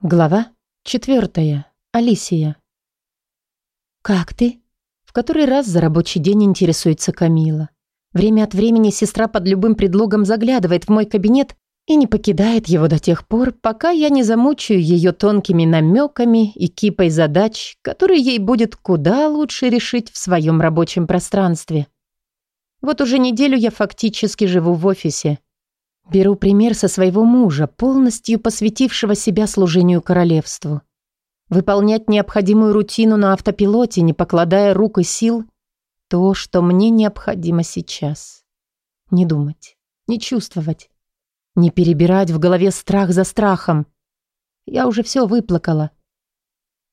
Глава четвертая. Алисия. «Как ты?» В который раз за рабочий день интересуется Камила. Время от времени сестра под любым предлогом заглядывает в мой кабинет и не покидает его до тех пор, пока я не замучаю ее тонкими намеками и кипой задач, которые ей будет куда лучше решить в своем рабочем пространстве. Вот уже неделю я фактически живу в офисе – Беру пример со своего мужа, полностью посвятившего себя служению королевству. Выполнять необходимую рутину на автопилоте, не покладая рук и сил, то, что мне необходимо сейчас. Не думать, не чувствовать, не перебирать в голове страх за страхом. Я уже все выплакала.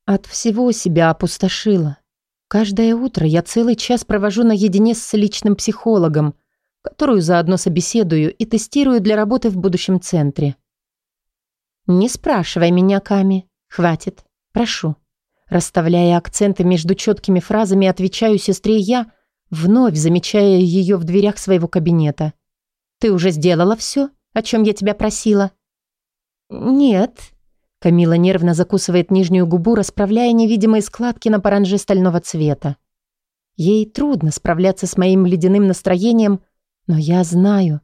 От всего себя опустошила. Каждое утро я целый час провожу наедине с личным психологом – которую заодно собеседую и тестирую для работы в будущем центре. «Не спрашивай меня, Ками. Хватит. Прошу». Расставляя акценты между четкими фразами, отвечаю сестре я, вновь замечая ее в дверях своего кабинета. «Ты уже сделала все, о чем я тебя просила?» «Нет». Камила нервно закусывает нижнюю губу, расправляя невидимые складки на паранже стального цвета. Ей трудно справляться с моим ледяным настроением, но я знаю.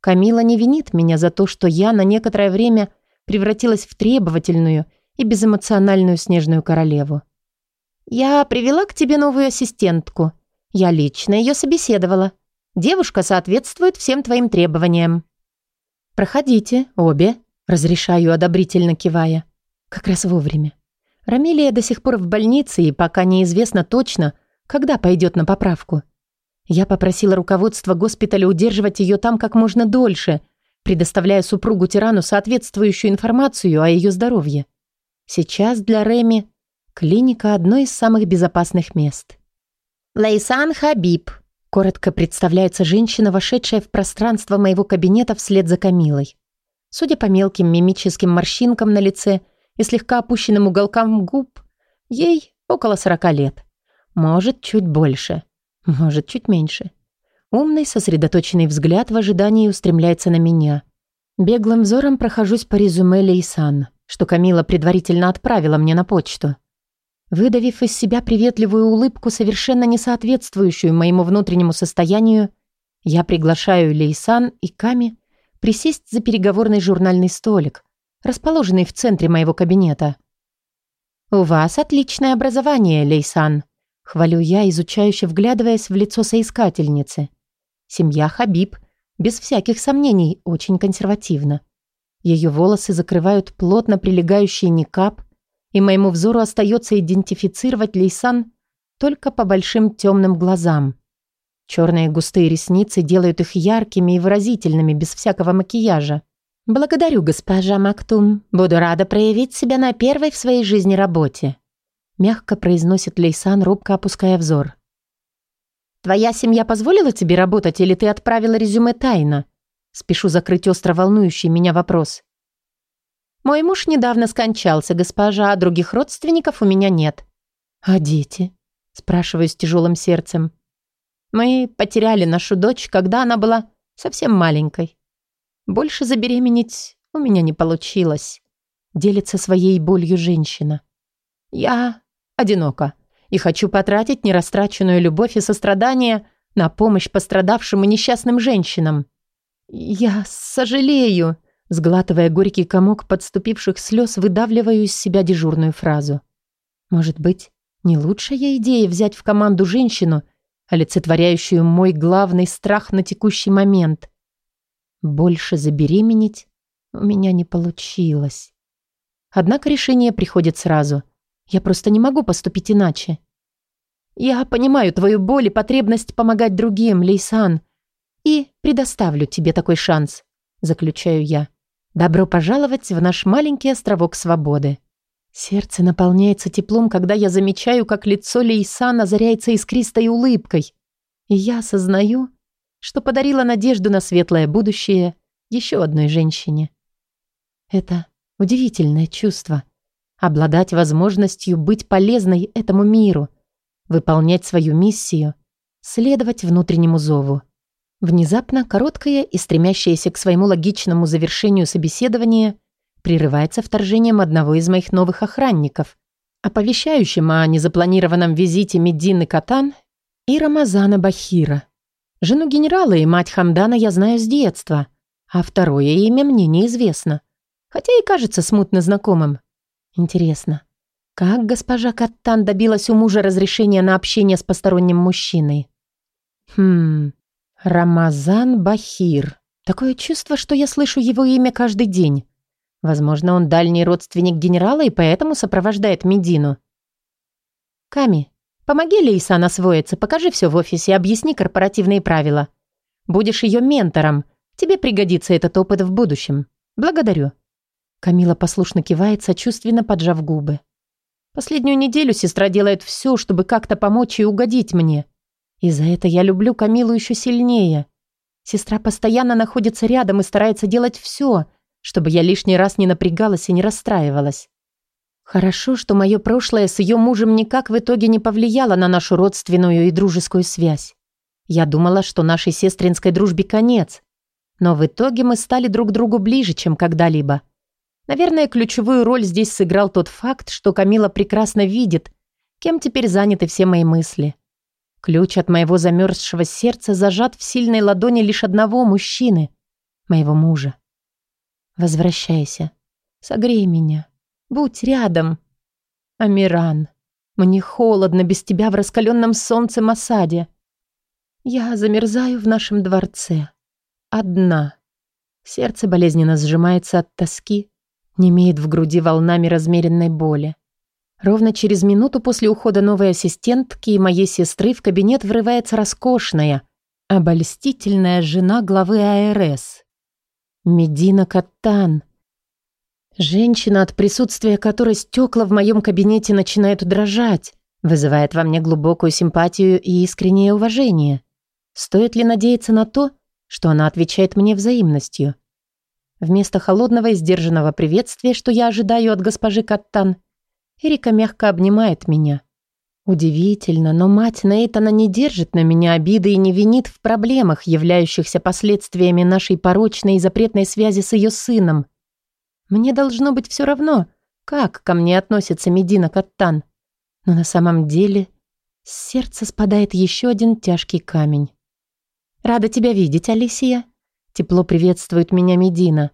Камила не винит меня за то, что я на некоторое время превратилась в требовательную и безэмоциональную снежную королеву. «Я привела к тебе новую ассистентку. Я лично ее собеседовала. Девушка соответствует всем твоим требованиям». «Проходите, обе», — разрешаю, одобрительно кивая. Как раз вовремя. Рамилия до сих пор в больнице, и пока неизвестно точно, когда пойдет на поправку. Я попросила руководство госпиталя удерживать ее там как можно дольше, предоставляя супругу-тирану соответствующую информацию о ее здоровье. Сейчас для Реми клиника – одно из самых безопасных мест. «Лейсан Хабиб», – коротко представляется женщина, вошедшая в пространство моего кабинета вслед за Камилой. Судя по мелким мимическим морщинкам на лице и слегка опущенным уголкам губ, ей около сорока лет. Может, чуть больше – может, чуть меньше. Умный, сосредоточенный взгляд в ожидании устремляется на меня. Беглым взором прохожусь по резюме Лейсан, что Камила предварительно отправила мне на почту. Выдавив из себя приветливую улыбку, совершенно не соответствующую моему внутреннему состоянию, я приглашаю Лейсан и Ками присесть за переговорный журнальный столик, расположенный в центре моего кабинета. «У вас отличное образование, Лейсан», Хвалю я, изучающе вглядываясь в лицо соискательницы. Семья Хабиб, без всяких сомнений, очень консервативна. Ее волосы закрывают плотно прилегающий никап, и моему взору остается идентифицировать Лейсан только по большим темным глазам. Черные густые ресницы делают их яркими и выразительными, без всякого макияжа. «Благодарю, госпожа Мактум. Буду рада проявить себя на первой в своей жизни работе», Мягко произносит Лейсан, робко опуская взор. «Твоя семья позволила тебе работать, или ты отправила резюме тайно?» Спешу закрыть остро волнующий меня вопрос. «Мой муж недавно скончался, госпожа, а других родственников у меня нет». «А дети?» Спрашиваю с тяжелым сердцем. «Мы потеряли нашу дочь, когда она была совсем маленькой. Больше забеременеть у меня не получилось», делится своей болью женщина. «Я одиноко и хочу потратить нерастраченную любовь и сострадание на помощь пострадавшим и несчастным женщинам. Я сожалею, сглатывая горький комок подступивших слез, выдавливаю из себя дежурную фразу. Может быть, не лучшая идея взять в команду женщину, олицетворяющую мой главный страх на текущий момент. Больше забеременеть у меня не получилось. Однако решение приходит сразу. Я просто не могу поступить иначе. Я понимаю твою боль и потребность помогать другим, Лейсан, и предоставлю тебе такой шанс, заключаю я. Добро пожаловать в наш маленький островок свободы. Сердце наполняется теплом, когда я замечаю, как лицо Лейсан озаряется искристой улыбкой. И я осознаю, что подарила надежду на светлое будущее еще одной женщине. Это удивительное чувство — обладать возможностью быть полезной этому миру, выполнять свою миссию, следовать внутреннему зову. Внезапно короткое и стремящееся к своему логичному завершению собеседование прерывается вторжением одного из моих новых охранников, оповещающим о незапланированном визите Медины Катан и Рамазана Бахира. Жену генерала и мать Хамдана я знаю с детства, а второе имя мне неизвестно, хотя и кажется смутно знакомым. Интересно, как госпожа Каттан добилась у мужа разрешения на общение с посторонним мужчиной? Хм, Рамазан Бахир. Такое чувство, что я слышу его имя каждый день. Возможно, он дальний родственник генерала и поэтому сопровождает Медину. Ками, помоги Лейсан освоиться, покажи все в офисе, объясни корпоративные правила. Будешь ее ментором. Тебе пригодится этот опыт в будущем. Благодарю. Камила послушно кивает, сочувственно поджав губы. Последнюю неделю сестра делает все, чтобы как-то помочь и угодить мне. И за это я люблю Камилу еще сильнее. Сестра постоянно находится рядом и старается делать все, чтобы я лишний раз не напрягалась и не расстраивалась. Хорошо, что мое прошлое с ее мужем никак в итоге не повлияло на нашу родственную и дружескую связь. Я думала, что нашей сестринской дружбе конец. Но в итоге мы стали друг другу ближе, чем когда-либо. Наверное, ключевую роль здесь сыграл тот факт, что Камила прекрасно видит, кем теперь заняты все мои мысли. Ключ от моего замерзшего сердца зажат в сильной ладони лишь одного мужчины, моего мужа. Возвращайся. Согрей меня. Будь рядом. Амиран, мне холодно без тебя в раскаленном солнце осаде. Я замерзаю в нашем дворце. Одна. Сердце болезненно сжимается от тоски, не имеет в груди волнами размеренной боли. Ровно через минуту после ухода новой ассистентки и моей сестры в кабинет врывается роскошная, обольстительная жена главы АРС. Медина Каттан. Женщина, от присутствия которой стекла в моем кабинете начинают дрожать, вызывает во мне глубокую симпатию и искреннее уважение. Стоит ли надеяться на то, что она отвечает мне взаимностью? Вместо холодного и сдержанного приветствия, что я ожидаю от госпожи Каттан, Эрика мягко обнимает меня. Удивительно, но мать Нейтана не держит на меня обиды и не винит в проблемах, являющихся последствиями нашей порочной и запретной связи с ее сыном. Мне должно быть все равно, как ко мне относится Медина Каттан. Но на самом деле с сердца спадает еще один тяжкий камень. «Рада тебя видеть, Алисия», — тепло приветствует меня Медина.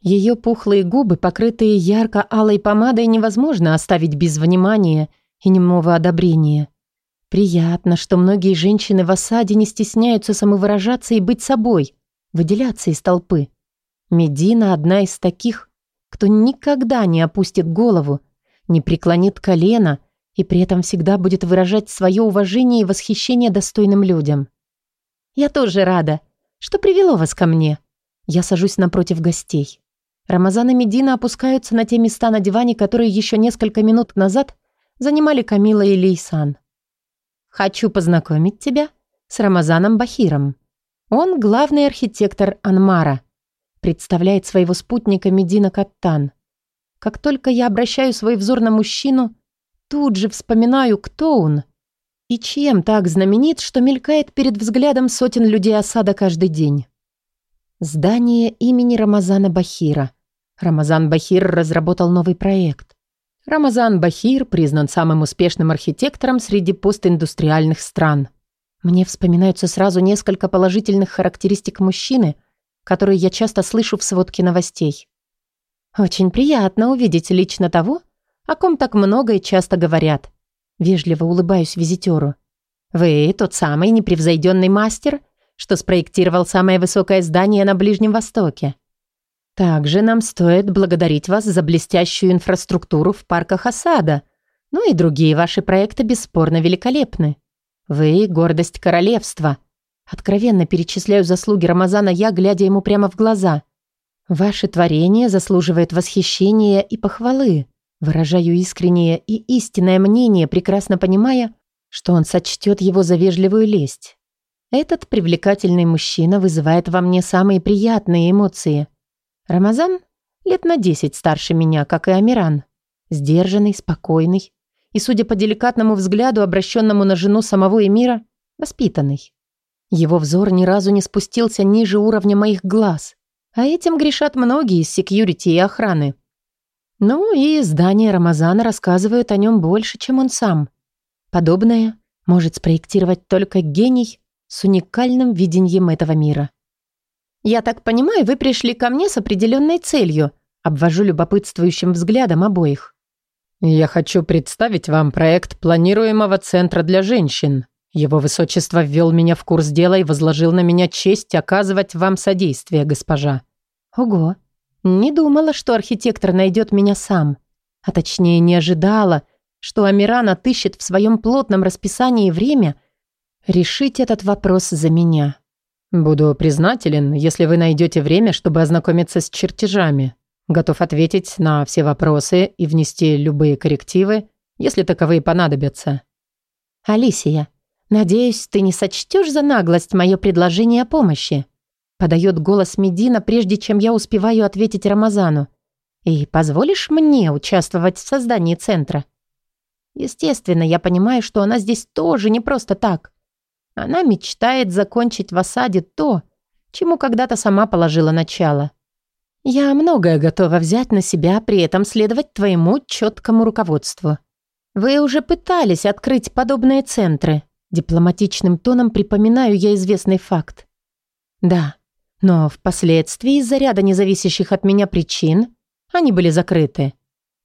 Ее пухлые губы, покрытые ярко-алой помадой, невозможно оставить без внимания — и немого одобрения. Приятно, что многие женщины в осаде не стесняются самовыражаться и быть собой, выделяться из толпы. Медина одна из таких, кто никогда не опустит голову, не преклонит колено и при этом всегда будет выражать свое уважение и восхищение достойным людям. «Я тоже рада, что привело вас ко мне». Я сажусь напротив гостей. Рамазан и Медина опускаются на те места на диване, которые еще несколько минут назад занимали Камила и Лейсан. «Хочу познакомить тебя с Рамазаном Бахиром. Он главный архитектор Анмара, представляет своего спутника Медина Каттан. Как только я обращаю свой взор на мужчину, тут же вспоминаю, кто он и чем так знаменит, что мелькает перед взглядом сотен людей осада каждый день. Здание имени Рамазана Бахира. Рамазан Бахир разработал новый проект. Рамазан Бахир признан самым успешным архитектором среди постиндустриальных стран. Мне вспоминаются сразу несколько положительных характеристик мужчины, которые я часто слышу в сводке новостей. Очень приятно увидеть лично того, о ком так много и часто говорят. Вежливо улыбаюсь визитеру. Вы тот самый непревзойденный мастер, что спроектировал самое высокое здание на Ближнем Востоке. Также нам стоит благодарить вас за блестящую инфраструктуру в парках осада. Ну и другие ваши проекты бесспорно великолепны. Вы — гордость королевства. Откровенно перечисляю заслуги Рамазана я, глядя ему прямо в глаза. Ваше творение заслуживает восхищения и похвалы. Выражаю искреннее и истинное мнение, прекрасно понимая, что он сочтет его за вежливую лесть. Этот привлекательный мужчина вызывает во мне самые приятные эмоции — Рамазан лет на десять старше меня, как и Амиран. Сдержанный, спокойный и, судя по деликатному взгляду, обращенному на жену самого Эмира, воспитанный. Его взор ни разу не спустился ниже уровня моих глаз. А этим грешат многие из секьюрити и охраны. Ну и здания Рамазана рассказывают о нем больше, чем он сам. Подобное может спроектировать только гений с уникальным видением этого мира. «Я так понимаю, вы пришли ко мне с определенной целью», обвожу любопытствующим взглядом обоих. «Я хочу представить вам проект планируемого центра для женщин. Его высочество ввел меня в курс дела и возложил на меня честь оказывать вам содействие, госпожа». «Ого, не думала, что архитектор найдет меня сам. А точнее, не ожидала, что Амиран отыщет в своем плотном расписании время решить этот вопрос за меня. «Буду признателен, если вы найдете время, чтобы ознакомиться с чертежами. Готов ответить на все вопросы и внести любые коррективы, если таковые понадобятся». «Алисия, надеюсь, ты не сочтешь за наглость мое предложение о помощи?» Подает голос Медина, прежде чем я успеваю ответить Рамазану. «И позволишь мне участвовать в создании центра?» Естественно, я понимаю, что она здесь тоже не просто так. Она мечтает закончить в осаде то, чему когда-то сама положила начало. Я многое готова взять на себя, при этом следовать твоему четкому руководству. Вы уже пытались открыть подобные центры. Дипломатичным тоном припоминаю я известный факт. Да, но впоследствии из-за ряда независящих от меня причин они были закрыты.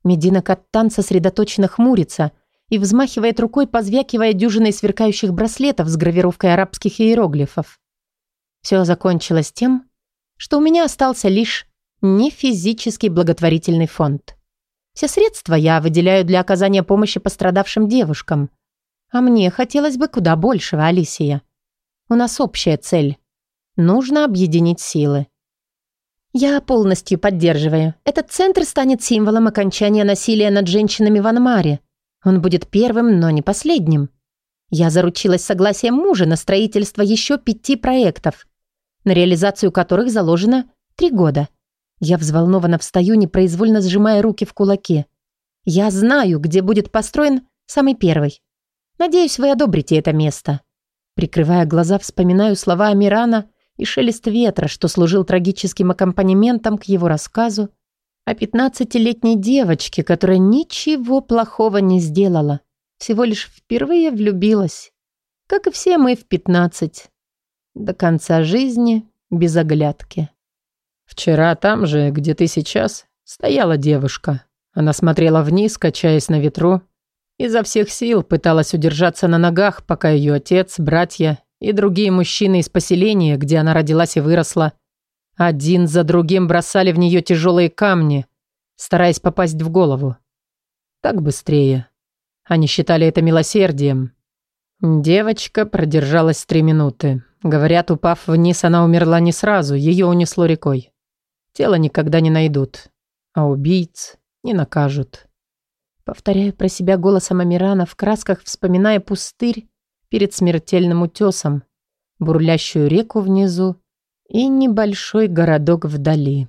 Медина Каттан сосредоточенно хмурится и взмахивает рукой, позвякивая дюжиной сверкающих браслетов с гравировкой арабских иероглифов. Все закончилось тем, что у меня остался лишь нефизический благотворительный фонд. Все средства я выделяю для оказания помощи пострадавшим девушкам. А мне хотелось бы куда большего, Алисия. У нас общая цель. Нужно объединить силы. Я полностью поддерживаю. Этот центр станет символом окончания насилия над женщинами в Анмаре. Он будет первым, но не последним. Я заручилась согласием мужа на строительство еще пяти проектов, на реализацию которых заложено три года. Я взволнованно встаю, непроизвольно сжимая руки в кулаке. Я знаю, где будет построен самый первый. Надеюсь, вы одобрите это место. Прикрывая глаза, вспоминаю слова Амирана и шелест ветра, что служил трагическим аккомпанементом к его рассказу о пятнадцатилетней девочке, которая ничего плохого не сделала, всего лишь впервые влюбилась. Как и все мы в пятнадцать. До конца жизни без оглядки. «Вчера там же, где ты сейчас, стояла девушка. Она смотрела вниз, качаясь на ветру, изо всех сил пыталась удержаться на ногах, пока ее отец, братья и другие мужчины из поселения, где она родилась и выросла, один за другим бросали в нее тяжелые камни, стараясь попасть в голову. Так быстрее. Они считали это милосердием. Девочка продержалась три минуты. Говорят, упав вниз, она умерла не сразу, ее унесло рекой. Тело никогда не найдут, а убийц не накажут. Повторяю про себя голосом Амирана в красках, вспоминая пустырь перед смертельным утесом, бурлящую реку внизу и небольшой городок вдали.